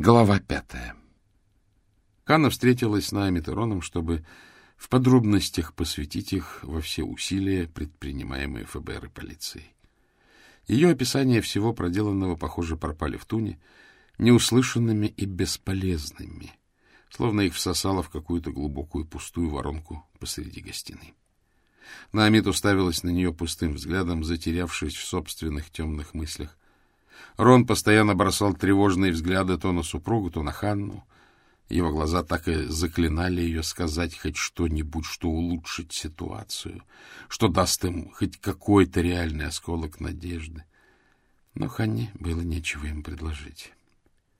Глава пятая. Ханна встретилась с Наами Тероном, чтобы в подробностях посвятить их во все усилия, предпринимаемые ФБР и полицией. Ее описание всего проделанного, похоже, пропали в туне, неуслышанными и бесполезными, словно их всосало в какую-то глубокую пустую воронку посреди гостиной. Наамид уставилась на нее пустым взглядом, затерявшись в собственных темных мыслях. Рон постоянно бросал тревожные взгляды то на супругу, то на Ханну. Его глаза так и заклинали ее сказать хоть что-нибудь, что улучшит ситуацию, что даст им хоть какой-то реальный осколок надежды. Но Ханне было нечего им предложить.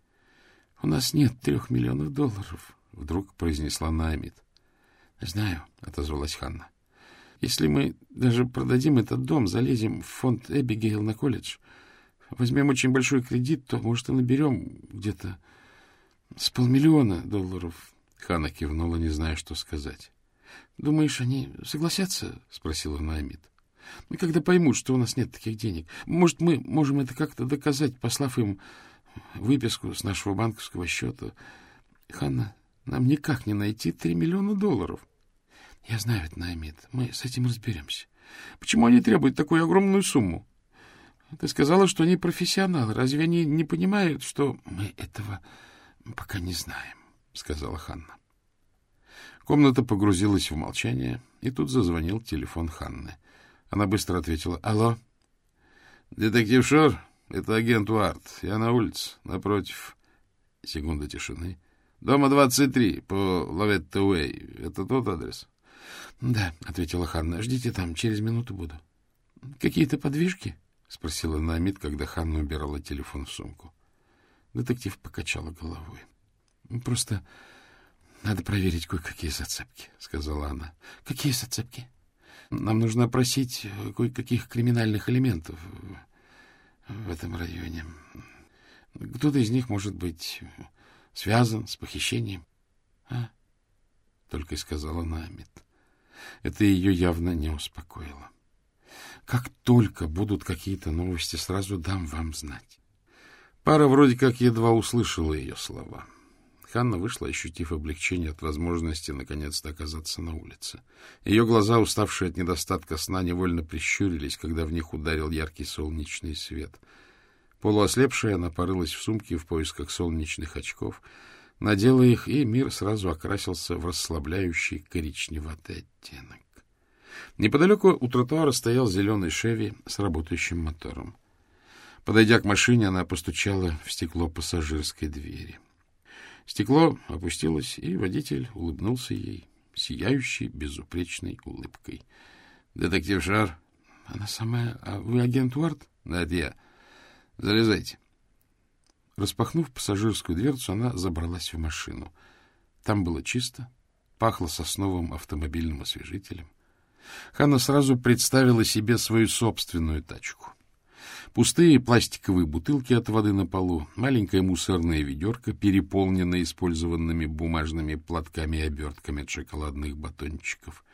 — У нас нет трех миллионов долларов, — вдруг произнесла Наамид. — Знаю, — отозвалась Ханна. — Если мы даже продадим этот дом, залезем в фонд Эбигейл на колледж, возьмем очень большой кредит, то, может, и наберем где-то с полмиллиона долларов. Хана кивнула, не зная, что сказать. — Думаешь, они согласятся? — спросила Наамид. — Когда поймут, что у нас нет таких денег. Может, мы можем это как-то доказать, послав им выписку с нашего банковского счета. Ханна, нам никак не найти три миллиона долларов. — Я знаю это, Наамид. Мы с этим разберемся. Почему они требуют такую огромную сумму? Ты сказала, что они профессионалы. Разве они не понимают, что мы этого пока не знаем? — сказала Ханна. Комната погрузилась в молчание, и тут зазвонил телефон Ханны. Она быстро ответила «Алло». «Детектив Шор, это агент Уарт. Я на улице, напротив». Секунда тишины. «Дома 23, по Лаветта Уэй. Это тот адрес?» «Да», — ответила Ханна. «Ждите там, через минуту буду». «Какие-то подвижки?» — спросила Намид, когда Ханна убирала телефон в сумку. Детектив покачала головой. — Просто надо проверить кое-какие зацепки, — сказала она. — Какие зацепки? Нам нужно опросить кое-каких криминальных элементов в этом районе. Кто-то из них может быть связан с похищением. — А? — только и сказала Намид. Это ее явно не успокоило. — Как только будут какие-то новости, сразу дам вам знать. Пара вроде как едва услышала ее слова. Ханна вышла, ощутив облегчение от возможности наконец-то оказаться на улице. Ее глаза, уставшие от недостатка сна, невольно прищурились, когда в них ударил яркий солнечный свет. Полуослепшая, она порылась в сумке в поисках солнечных очков, надела их, и мир сразу окрасился в расслабляющий коричневатый оттенок. Неподалеку у тротуара стоял зеленый Шеви с работающим мотором. Подойдя к машине, она постучала в стекло пассажирской двери. Стекло опустилось, и водитель улыбнулся ей, сияющей, безупречной улыбкой. — Детектив Шар? — Она самая... А вы агент Уарт? — Да, это я. Залезайте. Распахнув пассажирскую дверцу, она забралась в машину. Там было чисто, пахло сосновым автомобильным освежителем. Ханна сразу представила себе свою собственную тачку. Пустые пластиковые бутылки от воды на полу, маленькая мусорная ведерко, переполненная использованными бумажными платками и обертками от шоколадных батончиков.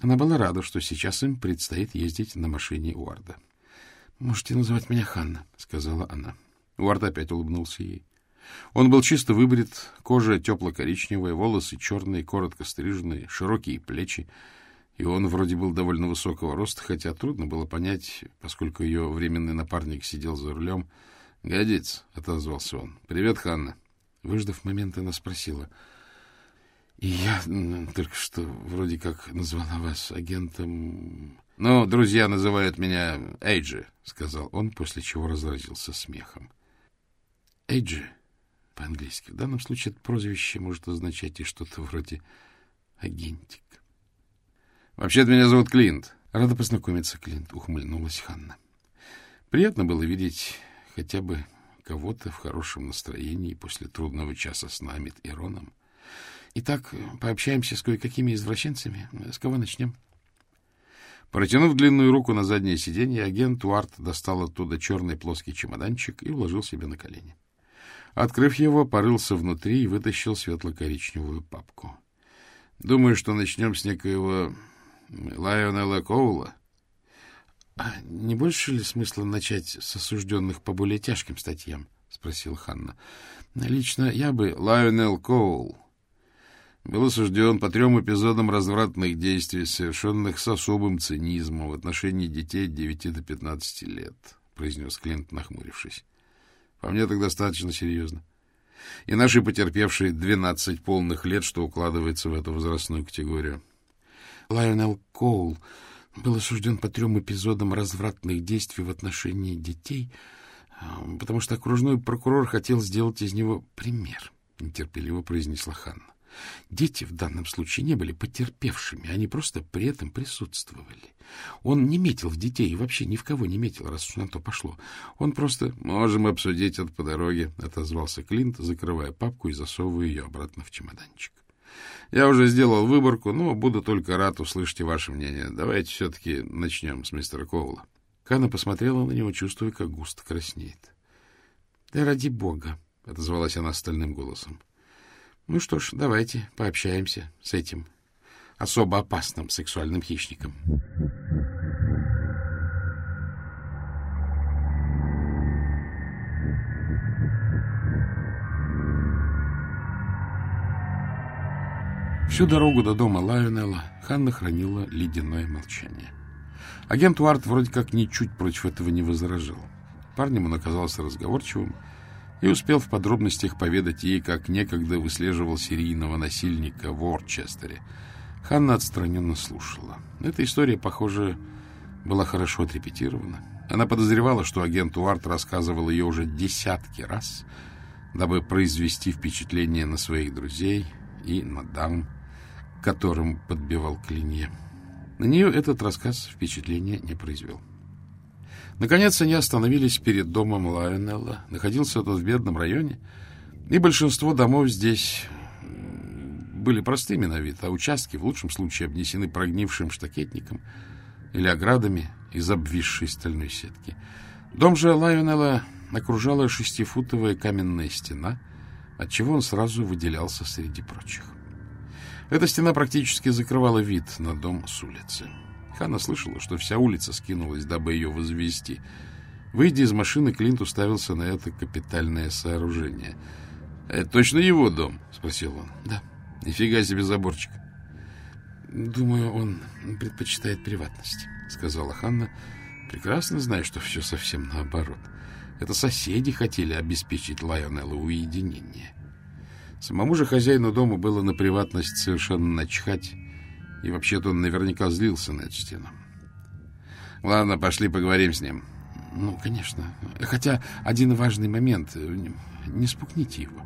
Она была рада, что сейчас им предстоит ездить на машине Уарда. — Можете называть меня Ханна, — сказала она. Уард опять улыбнулся ей. Он был чисто выбрит, кожа тепло-коричневая, волосы черные, коротко стриженные, широкие плечи — и он вроде был довольно высокого роста, хотя трудно было понять, поскольку ее временный напарник сидел за рулем. — Годится, — отозвался он. — Привет, Ханна. Выждав момент, она спросила. — И я только что вроде как назвала вас агентом... — Ну, друзья называют меня Эйджи, — сказал он, после чего разразился смехом. — Эйджи по-английски. В данном случае это прозвище может означать и что-то вроде агентик. Вообще-то меня зовут Клинт. Рада познакомиться, Клинт, ухмыльнулась Ханна. Приятно было видеть хотя бы кого-то в хорошем настроении после трудного часа с нами и Роном. Итак, пообщаемся с кое-какими извращенцами. С кого начнем? Протянув длинную руку на заднее сиденье, агент Уарт достал оттуда черный плоский чемоданчик и уложил себе на колени. Открыв его, порылся внутри и вытащил светло-коричневую папку. — Думаю, что начнем с некоего Лайонелла Коула? — А не больше ли смысла начать с осужденных по более тяжким статьям? — спросил Ханна. — Лично я бы... — Лайонел Коул был осужден по трем эпизодам развратных действий, совершенных с особым цинизмом в отношении детей от 9 до 15 лет, — произнес Клинт, нахмурившись. — По мне так достаточно серьезно. И наши потерпевшие 12 полных лет, что укладывается в эту возрастную категорию. Лайонел Коул был осужден по трем эпизодам развратных действий в отношении детей, а, потому что окружной прокурор хотел сделать из него пример, — нетерпеливо произнесла Ханна. Дети в данном случае не были потерпевшими, они просто при этом присутствовали. Он не метил в детей и вообще ни в кого не метил, раз уж на то пошло. Он просто... — Можем обсудить это по дороге, — отозвался Клинт, закрывая папку и засовывая ее обратно в чемоданчик. — Я уже сделал выборку, но буду только рад услышать ваше мнение. Давайте все-таки начнем с мистера Коула. Кана посмотрела на него, чувствуя, как густо краснеет. — Да ради бога, — отозвалась она стальным голосом. Ну что ж, давайте пообщаемся с этим особо опасным сексуальным хищником. Всю дорогу до дома Лайонелла Ханна хранила ледяное молчание. Агент Уарт вроде как ничуть против этого не возражал. Парнем он оказался разговорчивым, и успел в подробностях поведать ей, как некогда выслеживал серийного насильника в Орчестере. Ханна отстраненно слушала. Эта история, похоже, была хорошо отрепетирована. Она подозревала, что агент Уарт рассказывал ее уже десятки раз, дабы произвести впечатление на своих друзей и на дам, которым подбивал клинья. На нее этот рассказ впечатления не произвел. Наконец они остановились перед домом Лайонелла. Находился тот в бедном районе, и большинство домов здесь были простыми на вид, а участки в лучшем случае обнесены прогнившим штакетником или оградами из обвисшей стальной сетки. Дом же Лайонелла окружала шестифутовая каменная стена, отчего он сразу выделялся среди прочих. Эта стена практически закрывала вид на дом с улицы. Ханна слышала, что вся улица скинулась, дабы ее возвести. Выйдя из машины, Клинт уставился на это капитальное сооружение. — Это точно его дом? — спросил он. — Да. — Нифига себе заборчик. — Думаю, он предпочитает приватность, — сказала Ханна, прекрасно зная, что все совсем наоборот. Это соседи хотели обеспечить Лайонеллу уединение. Самому же хозяину дома было на приватность совершенно начхать, и вообще-то он наверняка злился на эту стену. Ладно, пошли поговорим с ним. Ну, конечно. Хотя один важный момент. Не спукните его.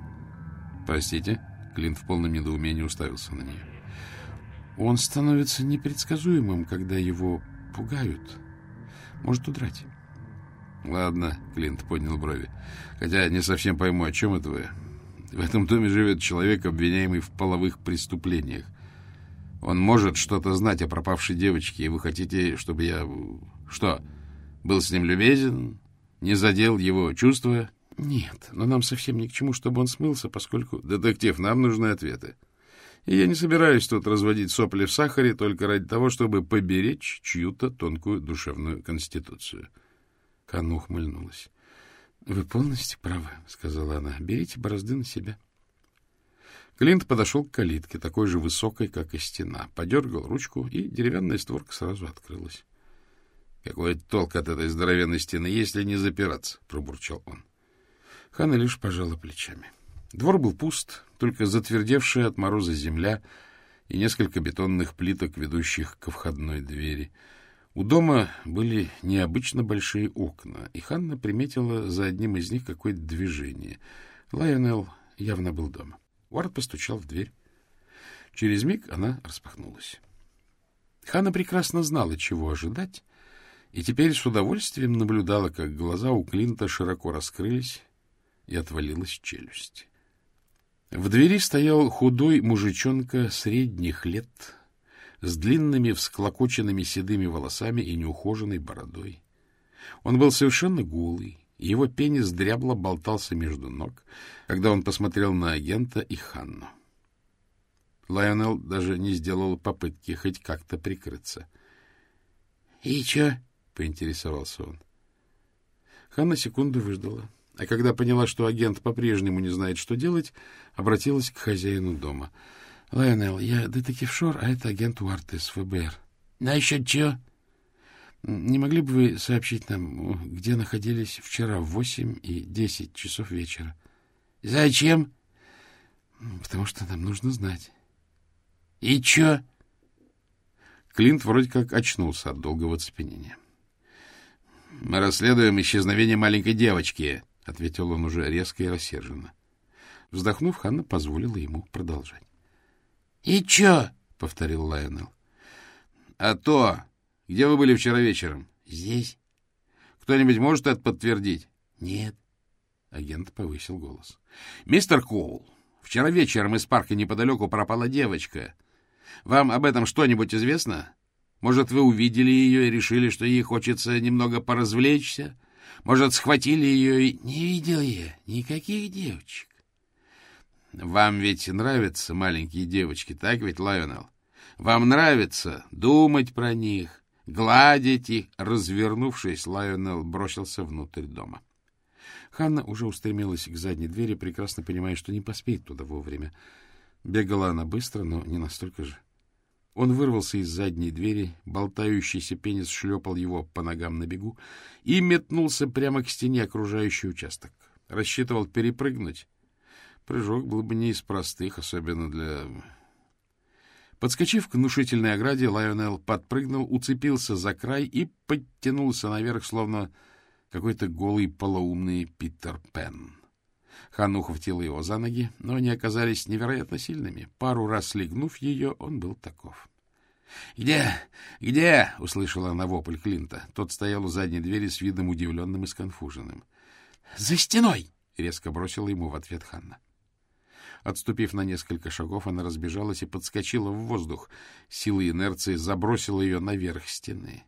Простите? Клинт в полном недоумении уставился на нее. Он становится непредсказуемым, когда его пугают. Может удрать. Ладно, Клинт поднял брови. Хотя не совсем пойму, о чем это вы. В этом доме живет человек, обвиняемый в половых преступлениях. Он может что-то знать о пропавшей девочке, и вы хотите, чтобы я... Что, был с ним любезен, не задел его чувства? Нет, но нам совсем ни к чему, чтобы он смылся, поскольку... Детектив, нам нужны ответы. И я не собираюсь тут разводить сопли в сахаре только ради того, чтобы поберечь чью-то тонкую душевную конституцию. Канна ухмыльнулась. — Вы полностью правы, — сказала она. — Берите борозды на себя. — Клинт подошел к калитке, такой же высокой, как и стена, подергал ручку, и деревянная створка сразу открылась. — Какой толк от этой здоровенной стены, если не запираться? — пробурчал он. Хана лишь пожала плечами. Двор был пуст, только затвердевшая от мороза земля и несколько бетонных плиток, ведущих ко входной двери. У дома были необычно большие окна, и Ханна приметила за одним из них какое-то движение. Лайонел явно был дома. Уарт постучал в дверь. Через миг она распахнулась. Хана прекрасно знала, чего ожидать, и теперь с удовольствием наблюдала, как глаза у Клинта широко раскрылись и отвалилась челюсть. В двери стоял худой мужичонка средних лет с длинными всклокоченными седыми волосами и неухоженной бородой. Он был совершенно голый, его пенис дрябло болтался между ног, когда он посмотрел на агента и Ханну. Лайонел даже не сделал попытки хоть как-то прикрыться. — И чё? — поинтересовался он. Ханна секунду выждала, а когда поняла, что агент по-прежнему не знает, что делать, обратилась к хозяину дома. — Лайонел, я детектив Шор, а это агент Уарт из ФБР. — Насчет чего? — Не могли бы вы сообщить нам, где находились вчера в восемь и десять часов вечера? — Зачем? — Потому что нам нужно знать. — И чё? Клинт вроде как очнулся от долгого цепенения. — Мы расследуем исчезновение маленькой девочки, — ответил он уже резко и рассерженно. Вздохнув, Ханна позволила ему продолжать. — И чё? — повторил Лайонел. — А то! Где вы были вчера вечером? — Здесь. — Кто-нибудь может это подтвердить? — Нет. Агент повысил голос. — Мистер Коул, вчера вечером из парка неподалеку пропала девочка. Вам об этом что-нибудь известно? Может, вы увидели ее и решили, что ей хочется немного поразвлечься? Может, схватили ее и... — Не видел я никаких девочек. Вам ведь нравятся маленькие девочки, так ведь, Лайонел? Вам нравится думать про них, гладить их. Развернувшись, Лайонел бросился внутрь дома. Ханна уже устремилась к задней двери, прекрасно понимая, что не поспеет туда вовремя. Бегала она быстро, но не настолько же. Он вырвался из задней двери, болтающийся пенис шлепал его по ногам на бегу и метнулся прямо к стене окружающий участок. Рассчитывал перепрыгнуть, Прыжок был бы не из простых, особенно для... Подскочив к внушительной ограде, Лайонел подпрыгнул, уцепился за край и подтянулся наверх, словно какой-то голый полоумный Питер Пен. Хан ухватил его за ноги, но они оказались невероятно сильными. Пару раз слегнув ее, он был таков. — Где? Где? — услышала она вопль Клинта. Тот стоял у задней двери с видом удивленным и сконфуженным. — За стеной! — резко бросила ему в ответ Ханна. Отступив на несколько шагов, она разбежалась и подскочила в воздух. Сила инерции забросила ее наверх стены.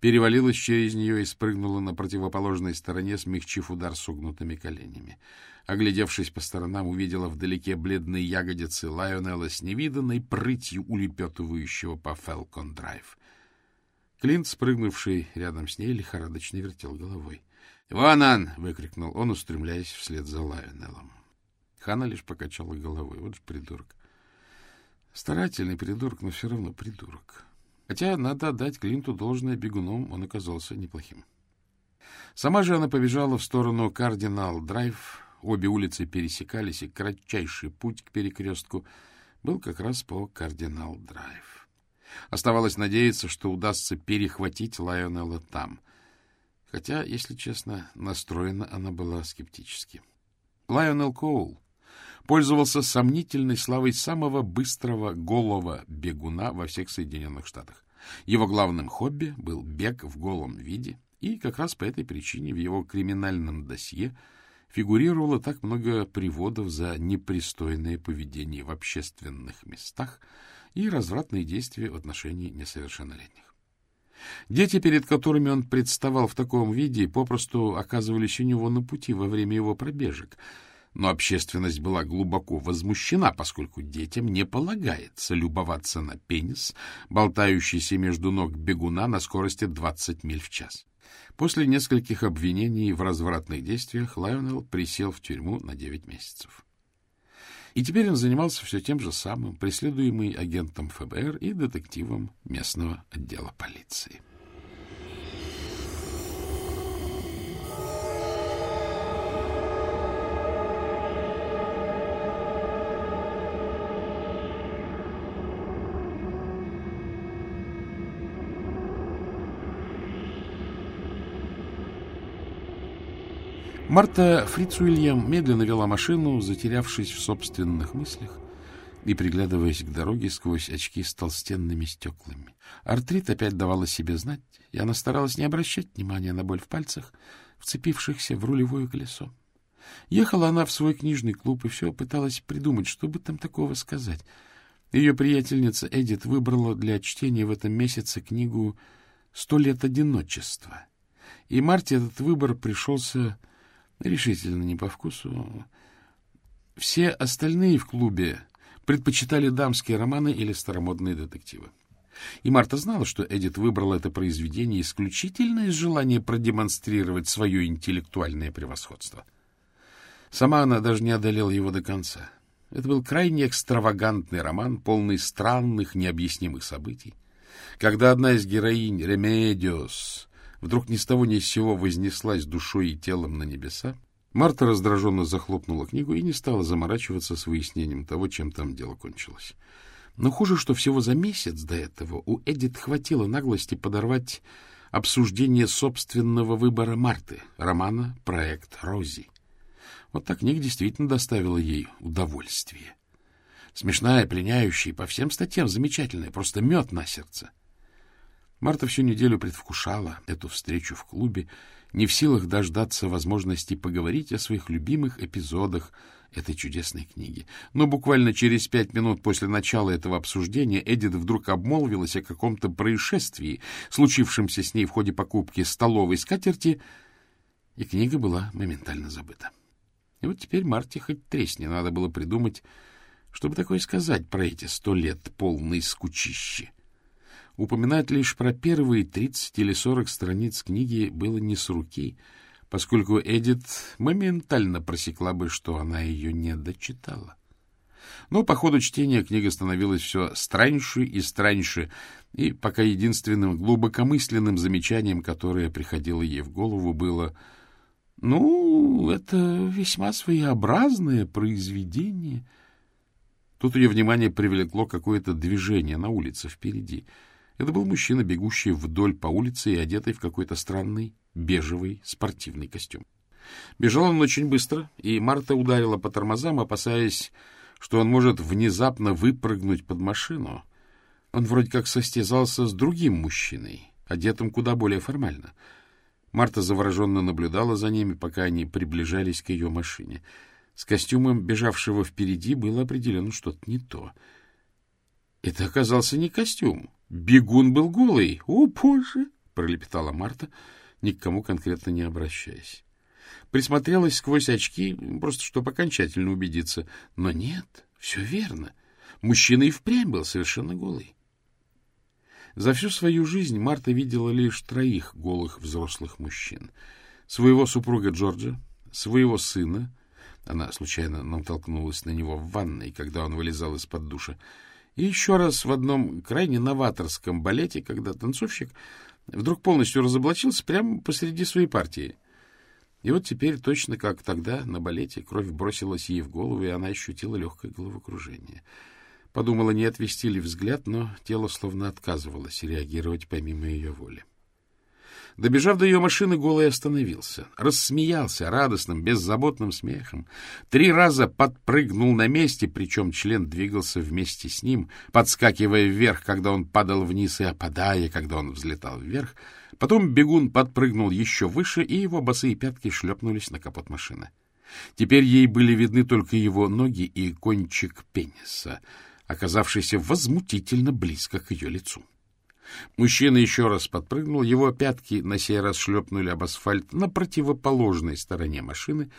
Перевалилась через нее и спрыгнула на противоположной стороне, смягчив удар согнутыми коленями. Оглядевшись по сторонам, увидела вдалеке бледные ягодицы Лайонелла с невиданной прытью улепетывающего по Фелкон-драйв. Клинт, спрыгнувший рядом с ней, лихорадочно вертел головой. — Вон он! — выкрикнул он, устремляясь вслед за Лайонеллом. Хана лишь покачала головой. Вот же придурок. Старательный придурок, но все равно придурок. Хотя надо отдать Клинту должное бегуном, он оказался неплохим. Сама же она побежала в сторону Кардинал-Драйв. Обе улицы пересекались, и кратчайший путь к перекрестку был как раз по Кардинал-Драйв. Оставалось надеяться, что удастся перехватить Лайонелла там. Хотя, если честно, настроена она была скептически. Лайонелл Коул пользовался сомнительной славой самого быстрого голого бегуна во всех Соединенных Штатах. Его главным хобби был бег в голом виде, и как раз по этой причине в его криминальном досье фигурировало так много приводов за непристойное поведение в общественных местах и развратные действия в отношении несовершеннолетних. Дети, перед которыми он представал в таком виде, попросту оказывались у него на пути во время его пробежек — но общественность была глубоко возмущена, поскольку детям не полагается любоваться на пенис, болтающийся между ног бегуна на скорости 20 миль в час. После нескольких обвинений в развратных действиях Лайонелл присел в тюрьму на 9 месяцев. И теперь он занимался все тем же самым, преследуемый агентом ФБР и детективом местного отдела полиции. Марта Фрицуильям медленно вела машину, затерявшись в собственных мыслях и приглядываясь к дороге сквозь очки с толстенными стеклами. Артрит опять давала себе знать, и она старалась не обращать внимания на боль в пальцах, вцепившихся в рулевое колесо. Ехала она в свой книжный клуб и все пыталась придумать, что бы там такого сказать. Ее приятельница Эдит выбрала для чтения в этом месяце книгу «Сто лет одиночества». И Марте этот выбор пришелся решительно не по вкусу. Все остальные в клубе предпочитали дамские романы или старомодные детективы. И Марта знала, что Эдит выбрала это произведение исключительно из желания продемонстрировать свое интеллектуальное превосходство. Сама она даже не одолела его до конца. Это был крайне экстравагантный роман, полный странных, необъяснимых событий. Когда одна из героинь, Ремедиос, вдруг ни с того ни с сего вознеслась душой и телом на небеса, Марта раздраженно захлопнула книгу и не стала заморачиваться с выяснением того, чем там дело кончилось. Но хуже, что всего за месяц до этого у Эдит хватило наглости подорвать обсуждение собственного выбора Марты, романа «Проект Рози». Вот та книга действительно доставила ей удовольствие. Смешная, пленяющая, по всем статьям замечательная, просто мед на сердце. Марта всю неделю предвкушала эту встречу в клубе, не в силах дождаться возможности поговорить о своих любимых эпизодах этой чудесной книги. Но буквально через пять минут после начала этого обсуждения Эдит вдруг обмолвилась о каком-то происшествии, случившемся с ней в ходе покупки столовой скатерти, и книга была моментально забыта. И вот теперь Марте хоть тресни надо было придумать, чтобы такое сказать про эти сто лет полной скучищи. Упоминать лишь про первые тридцать или сорок страниц книги было не с руки, поскольку Эдит моментально просекла бы, что она ее не дочитала. Но по ходу чтения книга становилась все страньше и страньше, и пока единственным глубокомысленным замечанием, которое приходило ей в голову, было — ну, это весьма своеобразное произведение. Тут ее внимание привлекло какое-то движение на улице впереди. Это был мужчина, бегущий вдоль по улице и одетый в какой-то странный бежевый спортивный костюм. Бежал он очень быстро, и Марта ударила по тормозам, опасаясь, что он может внезапно выпрыгнуть под машину. Он вроде как состязался с другим мужчиной, одетым куда более формально — Марта завороженно наблюдала за ними, пока они приближались к ее машине. С костюмом бежавшего впереди было определено что-то не то. Это оказался не костюм. Бегун был голый. «О, боже!» — пролепетала Марта, ни к кому конкретно не обращаясь. Присмотрелась сквозь очки, просто чтобы окончательно убедиться. Но нет, все верно. Мужчина и впрямь был совершенно голый. За всю свою жизнь Марта видела лишь троих голых взрослых мужчин. Своего супруга Джорджа, своего сына, она случайно натолкнулась на него в ванной, когда он вылезал из-под душа, и еще раз в одном крайне новаторском балете, когда танцовщик вдруг полностью разоблачился прямо посреди своей партии. И вот теперь, точно как тогда, на балете, кровь бросилась ей в голову, и она ощутила легкое головокружение — Подумала, не отвести ли взгляд, но тело словно отказывалось реагировать помимо ее воли. Добежав до ее машины, Голый остановился. Рассмеялся радостным, беззаботным смехом. Три раза подпрыгнул на месте, причем член двигался вместе с ним, подскакивая вверх, когда он падал вниз, и опадая, когда он взлетал вверх. Потом бегун подпрыгнул еще выше, и его босые пятки шлепнулись на капот машины. Теперь ей были видны только его ноги и кончик пениса — оказавшийся возмутительно близко к ее лицу. Мужчина еще раз подпрыгнул, его пятки на сей раз шлепнули об асфальт на противоположной стороне машины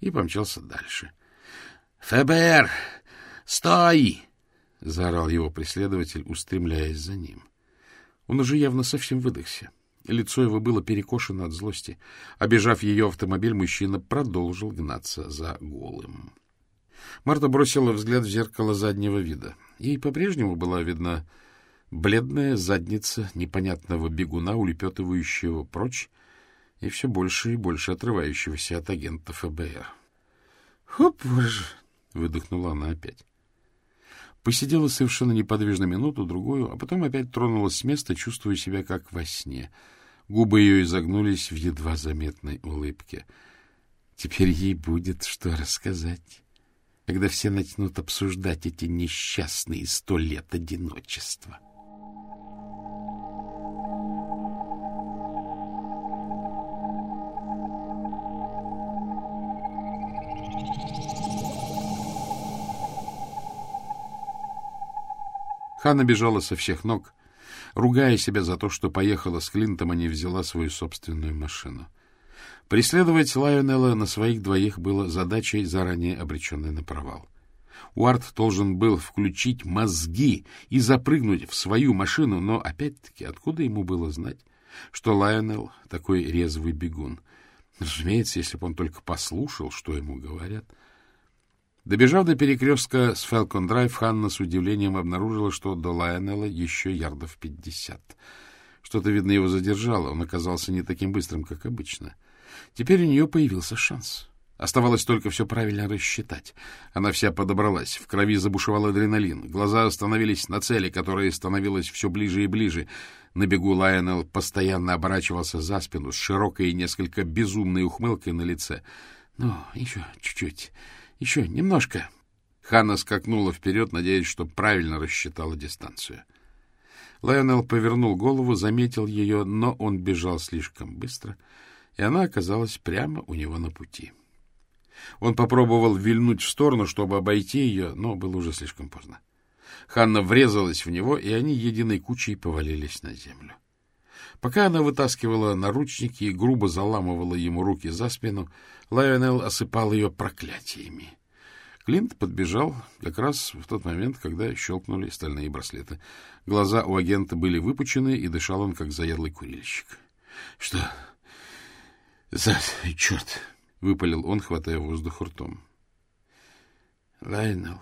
и помчался дальше. — ФБР! Стой! — заорал его преследователь, устремляясь за ним. Он уже явно совсем выдохся. Лицо его было перекошено от злости. Обежав ее автомобиль, мужчина продолжил гнаться за голым. Марта бросила взгляд в зеркало заднего вида. Ей по-прежнему была видна бледная задница непонятного бегуна, улепетывающего прочь и все больше и больше отрывающегося от агента ФБР. «Хоп, боже!» — выдохнула она опять. Посидела совершенно неподвижно минуту-другую, а потом опять тронулась с места, чувствуя себя как во сне. Губы ее изогнулись в едва заметной улыбке. Теперь ей будет что рассказать когда все начнут обсуждать эти несчастные сто лет одиночества. Ханна бежала со всех ног, ругая себя за то, что поехала с Клинтом, а не взяла свою собственную машину. Преследовать Лайонелла на своих двоих было задачей, заранее обреченной на провал. Уарт должен был включить мозги и запрыгнуть в свою машину, но, опять-таки, откуда ему было знать, что Лайонелл такой резвый бегун? Разумеется, если бы он только послушал, что ему говорят. Добежав до перекрестка с Фелкон-Драйв, Ханна с удивлением обнаружила, что до Лайонелла еще ярдов пятьдесят. Что-то, видно, его задержало, он оказался не таким быстрым, как обычно. Теперь у нее появился шанс. Оставалось только все правильно рассчитать. Она вся подобралась, в крови забушевал адреналин, глаза остановились на цели, которая становилась все ближе и ближе. На бегу Лайонелл постоянно оборачивался за спину с широкой и несколько безумной ухмылкой на лице. — Ну, еще чуть-чуть, еще немножко. Ханна скакнула вперед, надеясь, что правильно рассчитала дистанцию. Лайонелл повернул голову, заметил ее, но он бежал слишком быстро, и она оказалась прямо у него на пути. — он попробовал вильнуть в сторону, чтобы обойти ее, но было уже слишком поздно. Ханна врезалась в него, и они единой кучей повалились на землю. Пока она вытаскивала наручники и грубо заламывала ему руки за спину, Лайонел осыпал ее проклятиями. Клинт подбежал как раз в тот момент, когда щелкнули стальные браслеты. Глаза у агента были выпучены, и дышал он, как заядлый курильщик. — Что за черт? — выпалил он, хватая воздух ртом. — Лайнел,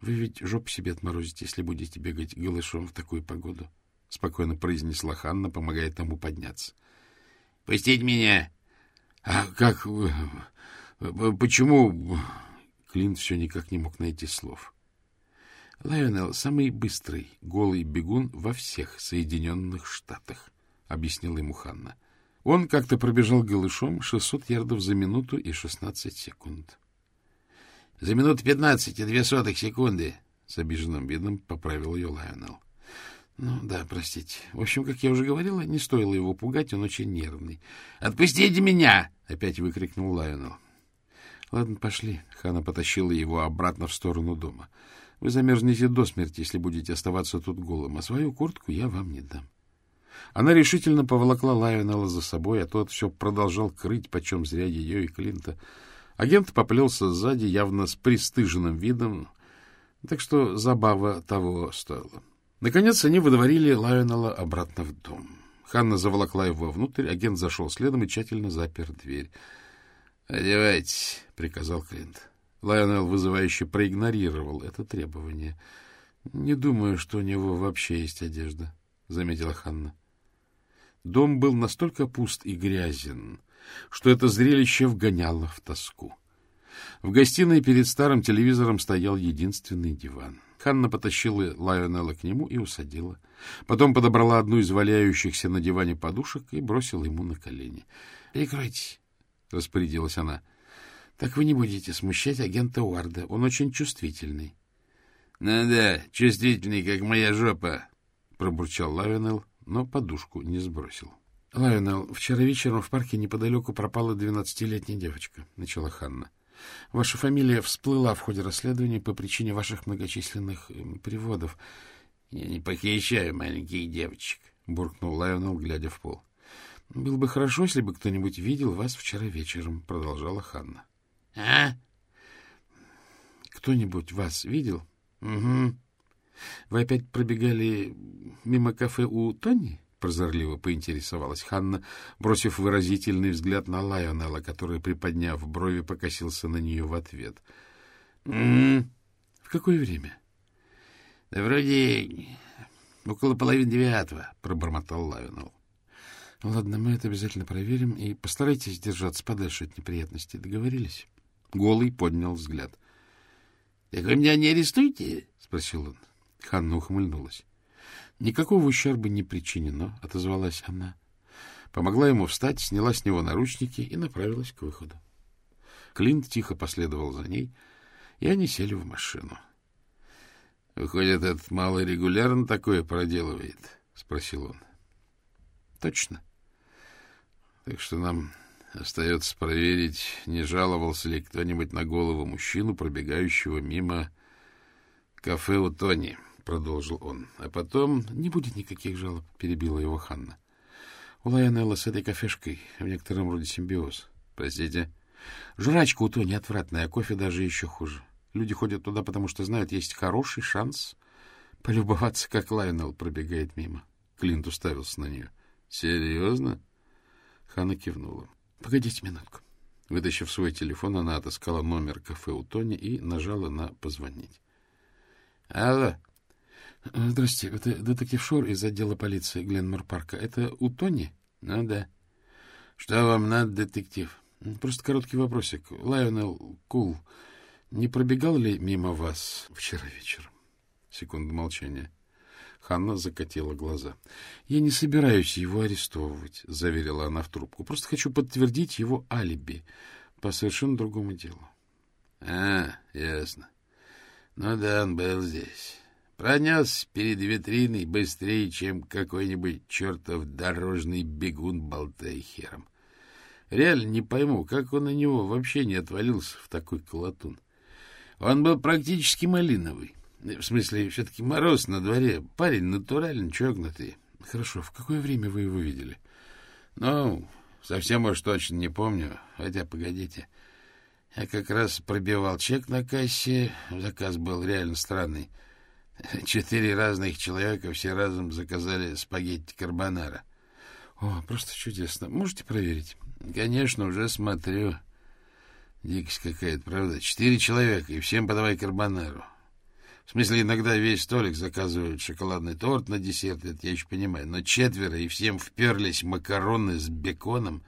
вы ведь жопу себе отморозите, если будете бегать голышом в такую погоду, — спокойно произнесла Ханна, помогая тому подняться. — Пустить меня! — А как... Почему... Клинт все никак не мог найти слов. — Лайонел — самый быстрый голый бегун во всех Соединенных Штатах, — объяснила ему Ханна. — он как-то пробежал голышом 600 ярдов за минуту и 16 секунд. — За минуту 15 и две сотых секунды, — с обиженным видом поправил ее Лайонелл. — Ну, да, простите. В общем, как я уже говорила, не стоило его пугать, он очень нервный. — Отпустите меня! — опять выкрикнул Лайонелл. — Ладно, пошли. Хана потащила его обратно в сторону дома. — Вы замерзнете до смерти, если будете оставаться тут голым, а свою куртку я вам не дам. — она решительно поволокла Лайонелла за собой, а тот все продолжал крыть, почем зря ее и Клинта. Агент поплелся сзади, явно с пристыженным видом, так что забава того стоила. Наконец они выдворили Лайонелла обратно в дом. Ханна заволокла его внутрь, агент зашел следом и тщательно запер дверь. — Одевайтесь, — приказал Клинт. Лайонелл вызывающе проигнорировал это требование. — Не думаю, что у него вообще есть одежда, — заметила Ханна. Дом был настолько пуст и грязен, что это зрелище вгоняло в тоску. В гостиной перед старым телевизором стоял единственный диван. Ханна потащила Лайонелла к нему и усадила. Потом подобрала одну из валяющихся на диване подушек и бросила ему на колени. — Прикройтесь, — распорядилась она. — Так вы не будете смущать агента Уарда. Он очень чувствительный. — Ну да, чувствительный, как моя жопа, — пробурчал Лайонелл но подушку не сбросил. — Лайонел, вчера вечером в парке неподалеку пропала двенадцатилетняя девочка, — начала Ханна. — Ваша фамилия всплыла в ходе расследования по причине ваших многочисленных э, переводов. — Я не похищаю маленьких девочек, — буркнул Лайонел, глядя в пол. — Было бы хорошо, если бы кто-нибудь видел вас вчера вечером, — продолжала Ханна. — А? — Кто-нибудь вас видел? — Угу. Вы опять пробегали мимо кафе у Тони? — прозорливо поинтересовалась Ханна, бросив выразительный взгляд на Лайонелла, который, приподняв брови, покосился на нее в ответ. «М-м, — В какое время? — Да вроде около половины девятого, — пробормотал Лайонелл. — Ладно, мы это обязательно проверим, и постарайтесь держаться подальше от неприятностей. Договорились? Голый поднял взгляд. — Так вы меня не арестуете? — спросил он. Ханна ухмыльнулась. — Никакого ущерба не причинено, — отозвалась она. Помогла ему встать, сняла с него наручники и направилась к выходу. Клинт тихо последовал за ней, и они сели в машину. — Выходит, этот малый регулярно такое проделывает? — спросил он. — Точно. Так что нам остается проверить, не жаловался ли кто-нибудь на голову мужчину, пробегающего мимо кафе у Тони. —— продолжил он. — А потом... — Не будет никаких жалоб, — перебила его Ханна. — У Лайонелла с этой кафешкой в некотором роде симбиоз. — Простите? — Жрачка у Тони отвратная, а кофе даже еще хуже. Люди ходят туда, потому что знают, есть хороший шанс полюбоваться, как Лайонелл пробегает мимо. Клинт уставился на нее. — Серьезно? Ханна кивнула. — Погодите минутку. Вытащив свой телефон, она отыскала номер кафе у Тони и нажала на «позвонить». — Алло. — Здравствуйте, это детектив Шор из отдела полиции Гленмор-парка. Это у Тони? — Ну да. — Что вам надо, детектив? — Просто короткий вопросик. Лайонел Кул не пробегал ли мимо вас вчера вечером? Секунда молчания. Ханна закатила глаза. — Я не собираюсь его арестовывать, — заверила она в трубку. — Просто хочу подтвердить его алиби по совершенно другому делу. — А, ясно. Ну да, он был здесь. Пронес перед витриной быстрее, чем какой-нибудь чертов дорожный бегун, болтая хером. Реально не пойму, как он на него вообще не отвалился в такой колотун. Он был практически малиновый. В смысле, все-таки мороз на дворе. Парень натурально чокнутый. Хорошо. В какое время вы его видели? Ну, совсем уж точно не помню. Хотя, погодите. Я как раз пробивал чек на кассе. Заказ был реально странный. Четыре разных человека все разом заказали спагетти карбонара. О, просто чудесно. Можете проверить? Конечно, уже смотрю. Дикость какая-то, правда? Четыре человека, и всем подавай карбонару. В смысле, иногда весь столик заказывают шоколадный торт на десерт, это я еще понимаю. Но четверо, и всем вперлись макароны с беконом.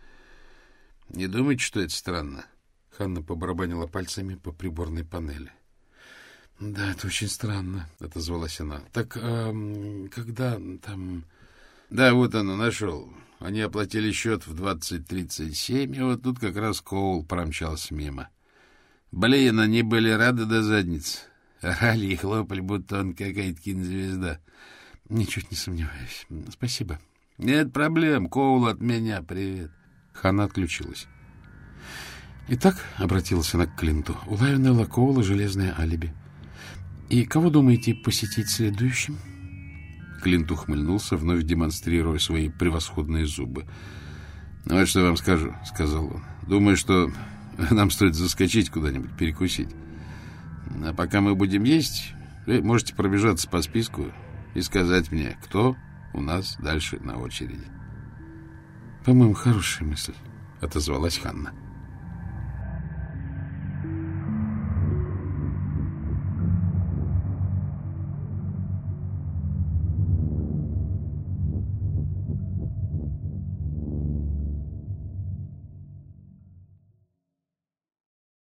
Не думайте, что это странно? Ханна побарабанила пальцами по приборной панели. — Да, это очень странно, — отозвалась она. — Так э, когда там... — Да, вот она, нашел. Они оплатили счет в двадцать тридцать семь, и вот тут как раз Коул промчался мимо. Блин, они были рады до задницы. Орали и хлопали, будто он какая-то кинозвезда. Ничуть не сомневаюсь. Спасибо. Нет проблем. Коул от меня. Привет. Хана отключилась. Итак, обратился она к Клинту, у Лайонелла Коула железное алиби. И кого думаете посетить следующим? Клинт ухмыльнулся, вновь демонстрируя свои превосходные зубы. — Ну, вот что вам скажу, — сказал он. — Думаю, что нам стоит заскочить куда-нибудь, перекусить. А пока мы будем есть, вы можете пробежаться по списку и сказать мне, кто у нас дальше на очереди. — По-моему, хорошая мысль, — отозвалась Ханна. —